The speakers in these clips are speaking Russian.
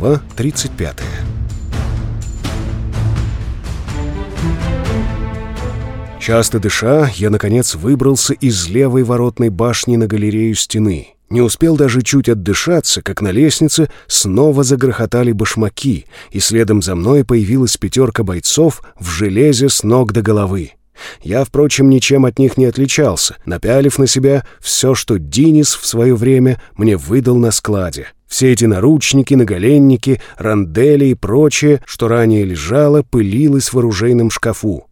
Глава 35 Часто дыша, я, наконец, выбрался из левой воротной башни на галерею стены. Не успел даже чуть отдышаться, как на лестнице снова загрохотали башмаки, и следом за мной появилась пятерка бойцов в железе с ног до головы. Я, впрочем, ничем от них не отличался, напялив на себя все, что Динис в свое время мне выдал на складе. Все эти наручники, наголенники, рандели и прочее, что ранее лежало, пылилось в оружейном шкафу.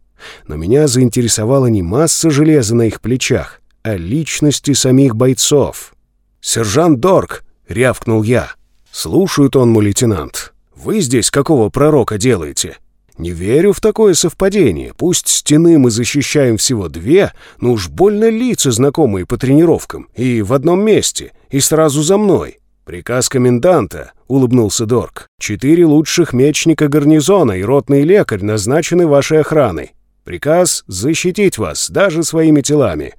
Но меня заинтересовала не масса железа на их плечах, а личности самих бойцов. «Сержант Дорк!» — рявкнул я. «Слушают он, мой лейтенант. Вы здесь какого пророка делаете?» «Не верю в такое совпадение. Пусть стены мы защищаем всего две, но уж больно лица знакомые по тренировкам. И в одном месте, и сразу за мной. Приказ коменданта», — улыбнулся Дорк. «Четыре лучших мечника гарнизона и ротный лекарь назначены вашей охраной. Приказ защитить вас, даже своими телами».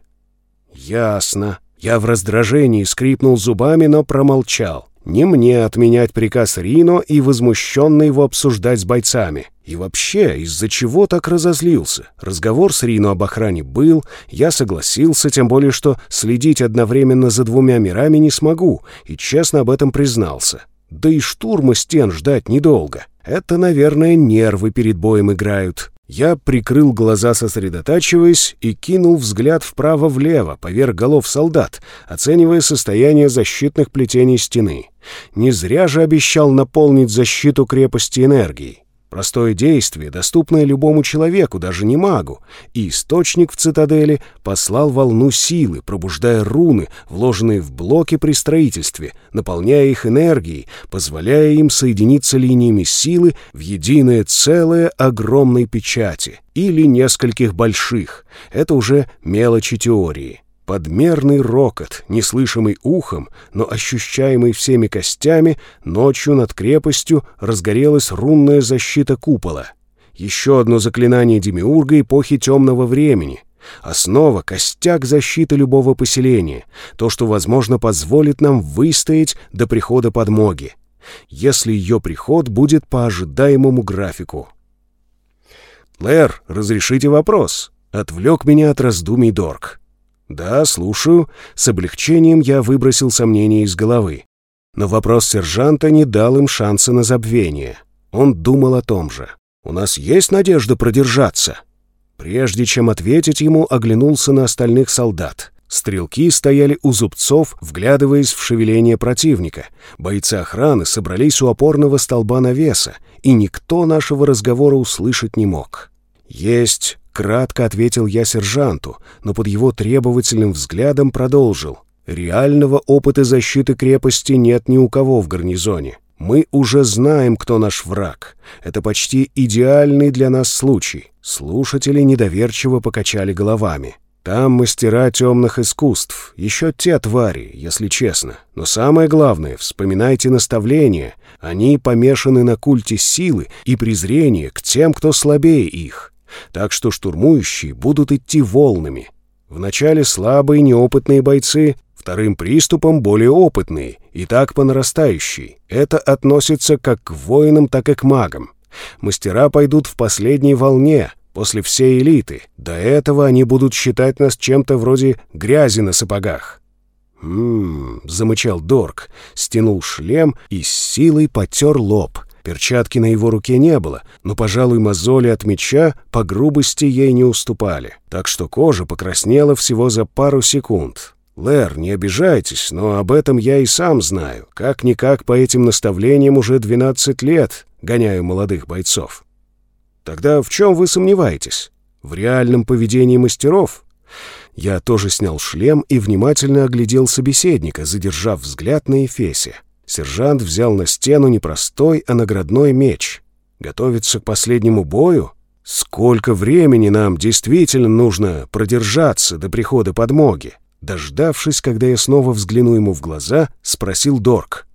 «Ясно». Я в раздражении скрипнул зубами, но промолчал. Не мне отменять приказ Рино и возмущенно его обсуждать с бойцами. И вообще, из-за чего так разозлился? Разговор с Рино об охране был, я согласился, тем более, что следить одновременно за двумя мирами не смогу, и честно об этом признался. Да и штурма стен ждать недолго. Это, наверное, нервы перед боем играют. Я прикрыл глаза, сосредотачиваясь, и кинул взгляд вправо-влево, поверх голов солдат, оценивая состояние защитных плетений стены. Не зря же обещал наполнить защиту крепости энергией. Простое действие, доступное любому человеку, даже не магу, и источник в цитадели послал волну силы, пробуждая руны, вложенные в блоки при строительстве, наполняя их энергией, позволяя им соединиться линиями силы в единое целое огромной печати или нескольких больших. Это уже мелочи теории. Подмерный рокот, неслышимый ухом, но ощущаемый всеми костями, ночью над крепостью разгорелась рунная защита купола. Еще одно заклинание Демиурга эпохи темного времени. Основа — костяк защиты любого поселения, то, что, возможно, позволит нам выстоять до прихода подмоги, если ее приход будет по ожидаемому графику. «Лэр, разрешите вопрос?» — отвлек меня от раздумий Дорк. «Да, слушаю». С облегчением я выбросил сомнения из головы. Но вопрос сержанта не дал им шанса на забвение. Он думал о том же. «У нас есть надежда продержаться?» Прежде чем ответить ему, оглянулся на остальных солдат. Стрелки стояли у зубцов, вглядываясь в шевеление противника. Бойцы охраны собрались у опорного столба навеса, и никто нашего разговора услышать не мог. «Есть Кратко ответил я сержанту, но под его требовательным взглядом продолжил. «Реального опыта защиты крепости нет ни у кого в гарнизоне. Мы уже знаем, кто наш враг. Это почти идеальный для нас случай». Слушатели недоверчиво покачали головами. Там мастера темных искусств, еще те твари, если честно. Но самое главное, вспоминайте наставления. Они помешаны на культе силы и презрении к тем, кто слабее их. Так что штурмующие будут идти волнами. Вначале слабые неопытные бойцы, вторым приступом более опытные, и так по нарастающей. Это относится как к воинам, так и к магам. Мастера пойдут в последней волне, после всей элиты. До этого они будут считать нас чем-то вроде грязи на сапогах. «М-м-м», замычал Дорк, стянул шлем и с силой потер лоб — Перчатки на его руке не было, но, пожалуй, мозоли от меча по грубости ей не уступали, так что кожа покраснела всего за пару секунд. «Лэр, не обижайтесь, но об этом я и сам знаю. Как-никак по этим наставлениям уже 12 лет гоняю молодых бойцов». «Тогда в чем вы сомневаетесь? В реальном поведении мастеров?» Я тоже снял шлем и внимательно оглядел собеседника, задержав взгляд на Эфесе. Сержант взял на стену не простой, а наградной меч. Готовится к последнему бою? Сколько времени нам действительно нужно продержаться до прихода подмоги? Дождавшись, когда я снова взгляну ему в глаза, спросил Дорк.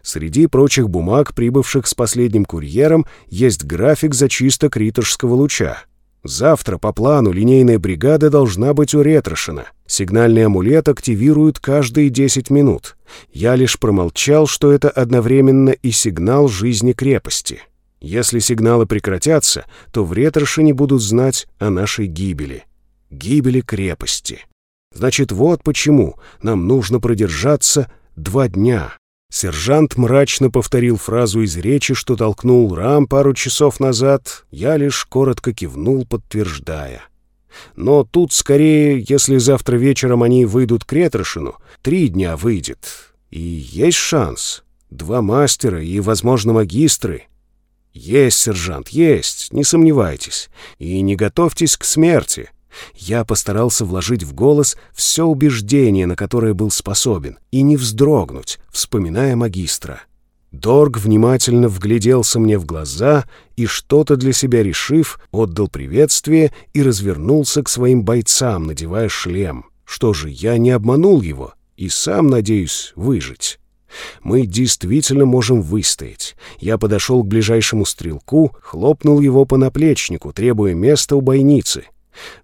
Среди прочих бумаг, прибывших с последним курьером, есть график зачисток риторжского луча. Завтра по плану линейная бригада должна быть у Ретрошина. Сигнальный амулет активируют каждые 10 минут. Я лишь промолчал, что это одновременно и сигнал жизни крепости. Если сигналы прекратятся, то в Ретрошине будут знать о нашей гибели. Гибели крепости. Значит, вот почему нам нужно продержаться два дня. Сержант мрачно повторил фразу из речи, что толкнул рам пару часов назад. Я лишь коротко кивнул, подтверждая. Но тут скорее, если завтра вечером они выйдут к Ретрошину, три дня выйдет. И есть шанс. Два мастера и, возможно, магистры. Есть, сержант, есть, не сомневайтесь. И не готовьтесь к смерти. Я постарался вложить в голос все убеждение, на которое был способен, и не вздрогнуть, вспоминая магистра. Дорг внимательно вгляделся мне в глаза и, что-то для себя решив, отдал приветствие и развернулся к своим бойцам, надевая шлем. Что же, я не обманул его и сам надеюсь выжить. Мы действительно можем выстоять. Я подошел к ближайшему стрелку, хлопнул его по наплечнику, требуя места у бойницы.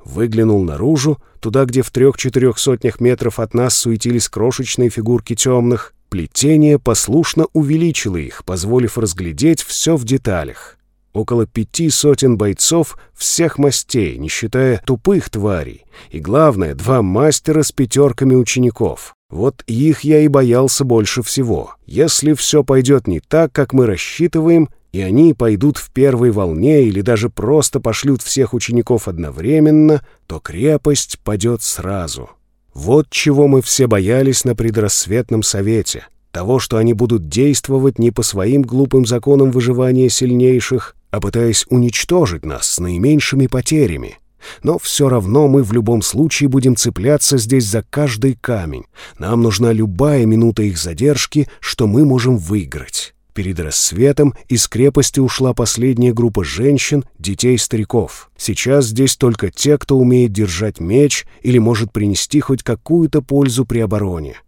Выглянул наружу, туда, где в трех-четырех сотнях метров от нас суетились крошечные фигурки темных. Плетение послушно увеличило их, позволив разглядеть все в деталях. Около пяти сотен бойцов всех мастей, не считая тупых тварей. И главное, два мастера с пятерками учеников. Вот их я и боялся больше всего. Если все пойдет не так, как мы рассчитываем, и они пойдут в первой волне или даже просто пошлют всех учеников одновременно, то крепость падет сразу. Вот чего мы все боялись на предрассветном совете. Того, что они будут действовать не по своим глупым законам выживания сильнейших, а пытаясь уничтожить нас с наименьшими потерями. Но все равно мы в любом случае будем цепляться здесь за каждый камень. Нам нужна любая минута их задержки, что мы можем выиграть. Перед рассветом из крепости ушла последняя группа женщин, детей и стариков. Сейчас здесь только те, кто умеет держать меч или может принести хоть какую-то пользу при обороне.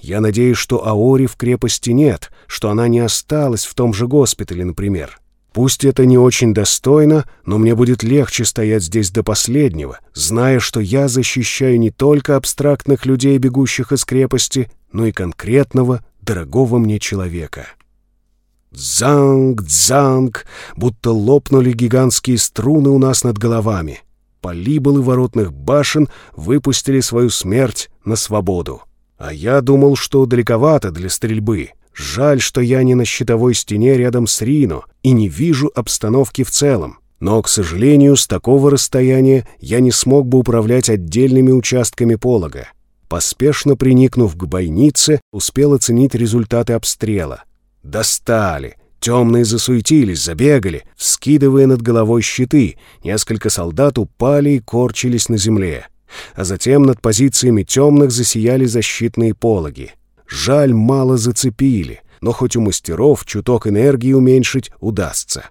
Я надеюсь, что Аори в крепости нет, что она не осталась в том же госпитале, например. Пусть это не очень достойно, но мне будет легче стоять здесь до последнего, зная, что я защищаю не только абстрактных людей, бегущих из крепости, но и конкретного, дорогого мне человека. Дзанг-дзанг, будто лопнули гигантские струны у нас над головами. Полиболы воротных башен выпустили свою смерть на свободу. А я думал, что далековато для стрельбы. Жаль, что я не на щитовой стене рядом с Рино и не вижу обстановки в целом. Но, к сожалению, с такого расстояния я не смог бы управлять отдельными участками полога. Поспешно приникнув к бойнице, успел оценить результаты обстрела — Достали. Темные засуетились, забегали, вскидывая над головой щиты. Несколько солдат упали и корчились на земле. А затем над позициями темных засияли защитные пологи. Жаль, мало зацепили, но хоть у мастеров чуток энергии уменьшить удастся.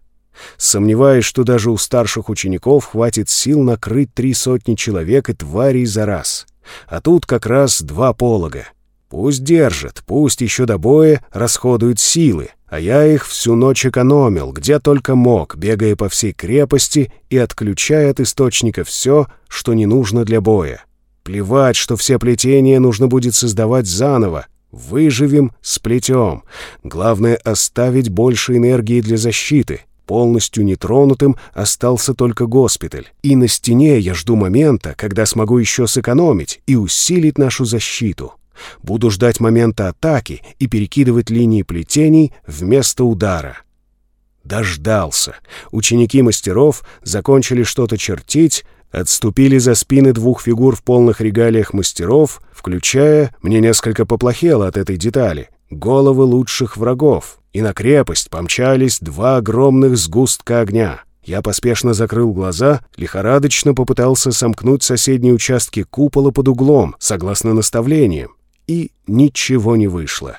Сомневаюсь, что даже у старших учеников хватит сил накрыть три сотни человек и тварей за раз. А тут как раз два полога. Пусть держит, пусть еще до боя расходуют силы, а я их всю ночь экономил, где только мог, бегая по всей крепости и отключая от источника все, что не нужно для боя. Плевать, что все плетения нужно будет создавать заново. Выживем, сплетем. Главное — оставить больше энергии для защиты. Полностью нетронутым остался только госпиталь. И на стене я жду момента, когда смогу еще сэкономить и усилить нашу защиту. Буду ждать момента атаки и перекидывать линии плетений вместо удара. Дождался. Ученики мастеров закончили что-то чертить, отступили за спины двух фигур в полных регалиях мастеров, включая, мне несколько поплохело от этой детали, головы лучших врагов, и на крепость помчались два огромных сгустка огня. Я поспешно закрыл глаза, лихорадочно попытался сомкнуть соседние участки купола под углом, согласно наставлениям, и ничего не вышло.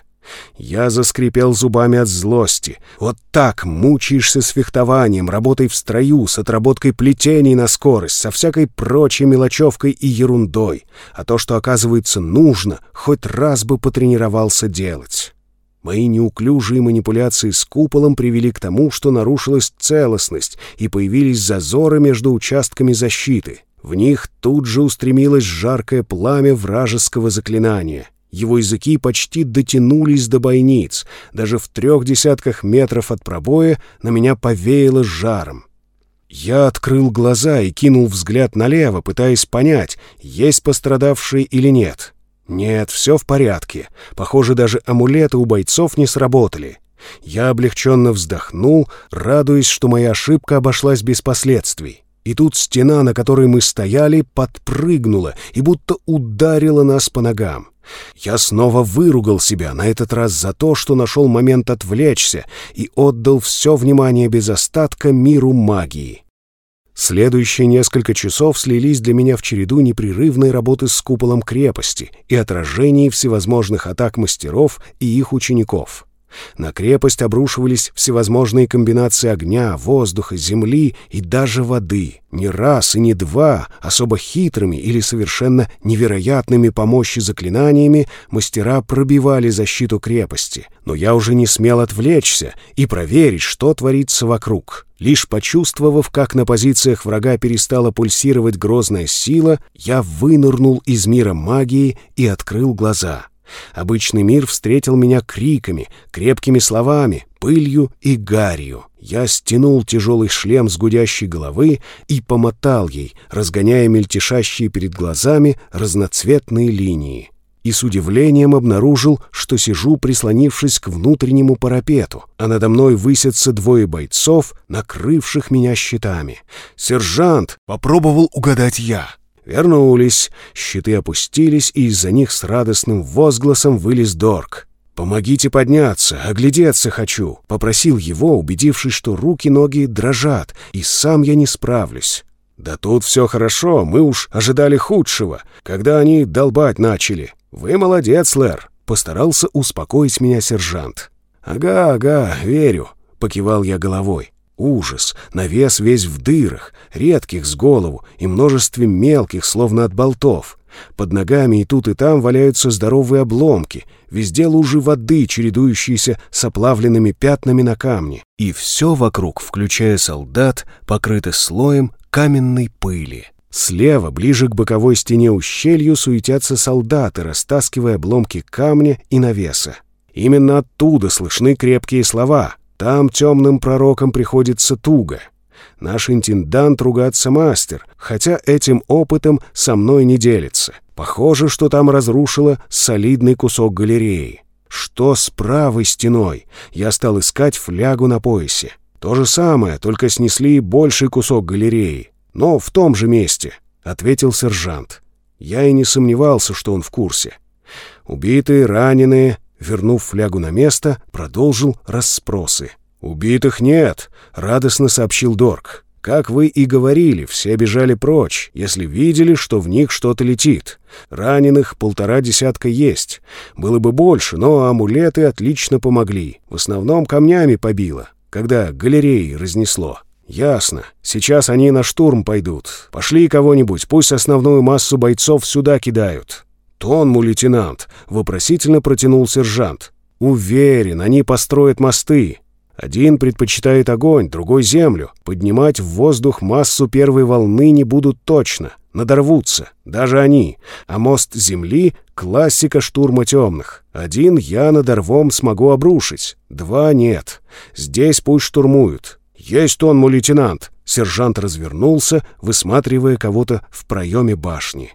Я заскрипел зубами от злости. Вот так мучаешься с фехтованием, работой в строю, с отработкой плетений на скорость, со всякой прочей мелочевкой и ерундой. А то, что, оказывается, нужно, хоть раз бы потренировался делать. Мои неуклюжие манипуляции с куполом привели к тому, что нарушилась целостность и появились зазоры между участками защиты. В них тут же устремилось жаркое пламя вражеского заклинания. Его языки почти дотянулись до бойниц. Даже в трех десятках метров от пробоя на меня повеяло жаром. Я открыл глаза и кинул взгляд налево, пытаясь понять, есть пострадавшие или нет. Нет, все в порядке. Похоже, даже амулеты у бойцов не сработали. Я облегченно вздохнул, радуясь, что моя ошибка обошлась без последствий. И тут стена, на которой мы стояли, подпрыгнула и будто ударила нас по ногам. Я снова выругал себя, на этот раз за то, что нашел момент отвлечься и отдал все внимание без остатка миру магии. Следующие несколько часов слились для меня в череду непрерывной работы с куполом крепости и отражений всевозможных атак мастеров и их учеников. На крепость обрушивались всевозможные комбинации огня, воздуха, земли и даже воды. Не раз и не два, особо хитрыми или совершенно невероятными по мощи заклинаниями мастера пробивали защиту крепости. Но я уже не смел отвлечься и проверить, что творится вокруг. Лишь почувствовав, как на позициях врага перестала пульсировать грозная сила, я вынырнул из мира магии и открыл глаза — Обычный мир встретил меня криками, крепкими словами, пылью и гарью. Я стянул тяжелый шлем с гудящей головы и помотал ей, разгоняя мельтешащие перед глазами разноцветные линии. И с удивлением обнаружил, что сижу, прислонившись к внутреннему парапету, а надо мной высятся двое бойцов, накрывших меня щитами. «Сержант!» — попробовал угадать я. Вернулись, щиты опустились, и из-за них с радостным возгласом вылез Дорк. «Помогите подняться, оглядеться хочу», — попросил его, убедившись, что руки-ноги дрожат, и сам я не справлюсь. «Да тут все хорошо, мы уж ожидали худшего, когда они долбать начали. Вы молодец, Лэр», — постарался успокоить меня сержант. «Ага, ага, верю», — покивал я головой. Ужас, навес весь в дырах, редких с голову и множестве мелких, словно от болтов. Под ногами и тут и там валяются здоровые обломки, везде лужи воды, чередующиеся с оплавленными пятнами на камне. И все вокруг, включая солдат, покрыто слоем каменной пыли. Слева, ближе к боковой стене ущелью, суетятся солдаты, растаскивая обломки камня и навеса. Именно оттуда слышны крепкие слова — там темным пророкам приходится туго. Наш интендант ругаться мастер, хотя этим опытом со мной не делится. Похоже, что там разрушило солидный кусок галереи. Что с правой стеной? Я стал искать флягу на поясе. То же самое, только снесли больший кусок галереи. Но в том же месте, — ответил сержант. Я и не сомневался, что он в курсе. Убитые, раненые, вернув флягу на место, продолжил расспросы. «Убитых нет», — радостно сообщил Дорк. «Как вы и говорили, все бежали прочь, если видели, что в них что-то летит. Раненых полтора десятка есть. Было бы больше, но амулеты отлично помогли. В основном камнями побило, когда галереи разнесло». «Ясно. Сейчас они на штурм пойдут. Пошли кого-нибудь, пусть основную массу бойцов сюда кидают». «Тонму, лейтенант!» — вопросительно протянул сержант. «Уверен, они построят мосты. Один предпочитает огонь, другой — землю. Поднимать в воздух массу первой волны не будут точно. Надорвутся, даже они. А мост земли — классика штурма темных. Один я над рвом смогу обрушить, два — нет. Здесь пусть штурмуют. Есть он, мой лейтенант!» Сержант развернулся, высматривая кого-то в проеме башни.